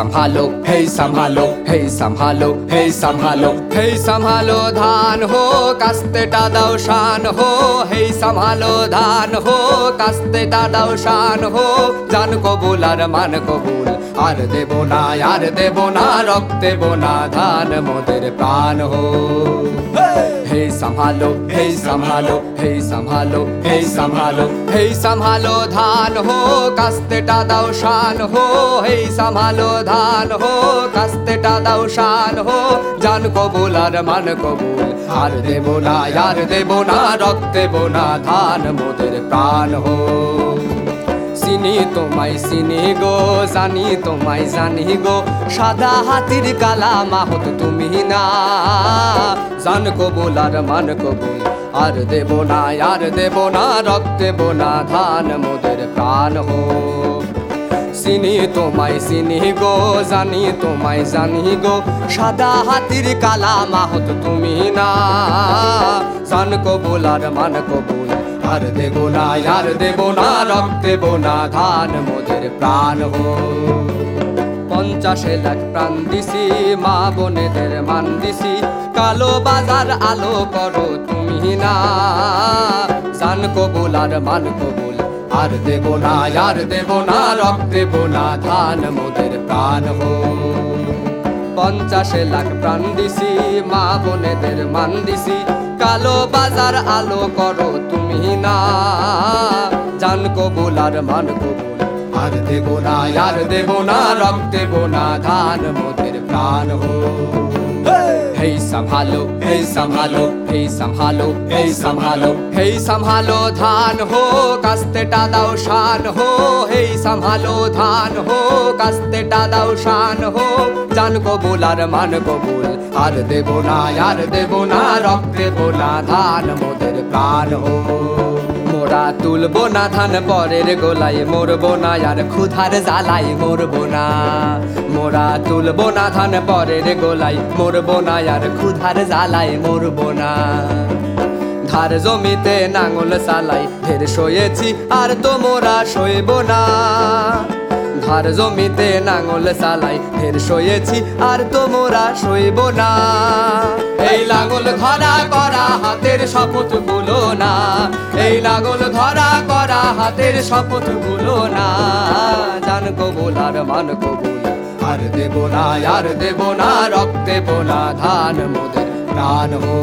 ัมภาโลกเฮ้ยสัมภาโลก হেই সামহালো হেই সামহালো হেই সামহালো ধান হো, কাস্তেটা দাও শান হো, হেই সামহালো ধান হো, কাস্তেটা দাও শান হো, জান কবুল আর মান কবুল, আর দেব না, আর দেব না, রক্ত দেব না, ধান মোদের প্রাণ হো। হেই সামহালো হেই সামহালো হে সামহালো, হেই সামহালো হে সামহালো ধান হো, কাস্তেটা দাও শান হো হে সামহালো ধান হো, কাস্তেটা দাও শান হো, জান কবুল আর মান কবুল। আর দেব না, আর দেব না, রক্ত দেব না, ধান মোদের প্রাণ হো। চিনি তোমায় চিনি গো, জানি তোমায় জানি গো, সাদা হাতির কালা মাহত তুমি না। জান কবুল আর মান কবুল, আর দেব না, আর দেব না, রক্ত দেব না, ধান মোদের প্রাণ হো। চিনি, তোমায় চিনি গো, জানি, তোমায় জানি গো। সাদা হাতির কালা মাহত তুমি না। জান কবুল আর মান কবুল আর দেব না আর দেব না, রক্ত দেব না ধান মোদের প্রাণ হো। পঞ্চাশে লাখ প্রাণ দিছি, মা বোনেদের মান দিছি, কালো বাজার আলো করো তুমি না। জান কবুল আর মান কবুল আর দেব না, আর দেব না রক্ত দেব না, ধান মোদের প্রাণ হো। পঞ্চাশে লাখ প্রাণ দিছি, মা বোনেদের মান দিছি। কালো বাজার আলো করো তুমি না, জান কবুল আর মান কবুল। আর দেব না, আর দেব না রক্ত দেব না, ধান মোদের প্রাণ হো। হেই সম্ভালো হেই সম্ভালো হেই সম্ভালো হেই সম্ভালো হেই সম্ভালো ধান হো কাস্তেটা দাও শান হো হেই সম্ভালো ধান হো কাস্তেটা দাও শান হো জান কবুল আর মান কবুল আর দেবো না আর দেবো না রক্ত দেব না ধান মোদের প্রাণ হো মোরা তুলবো না ধান পরের গোলায়, মরবো না আর ক্ষুধার জ্বালাই মরবো না। মোরা তুলবো না ধান পরের গোলায়, মরবো না আর ক্ষুধার জ্বালাই মরবো না। ধার জমিতে নাঙল চালাই ফের শোয়েছি আর তো মোরা শোয়বো না। ধার জমিতে নাঙল চালাই ফের শোয়েছি আর তো মোরা শোইব না। এই লাঙল ধরা করা হাতের শপথগুলো না। এই লাঙল ধরা করা হাতের শপথগুলো না। জান কবুল আর মান কবুল, আর দেব না, আর দেব না, রক্ত দেব না, ধান মোদের প্রাণ হো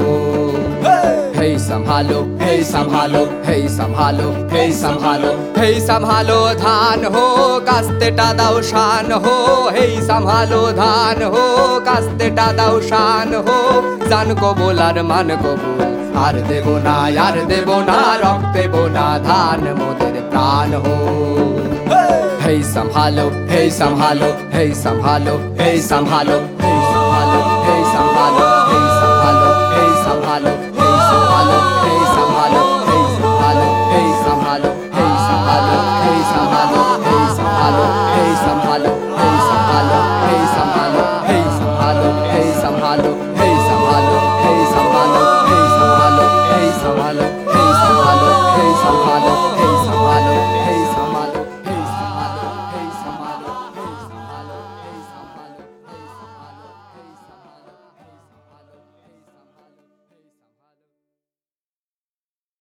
हे संभालो हे संभालो हे संभालो हे संभालो हे संभालो ধান হো কাস্তেটা দাও শান হো হে संभालो ধান হো কাস্তেটা দাও শান হো জান কবুল আর মান কবুল আর দেব না আর দেব না রক্ত দেব না ধান মোদের প্রাণ হো हे संभालो हे संभालो हे संभालो हे संभालो ভালো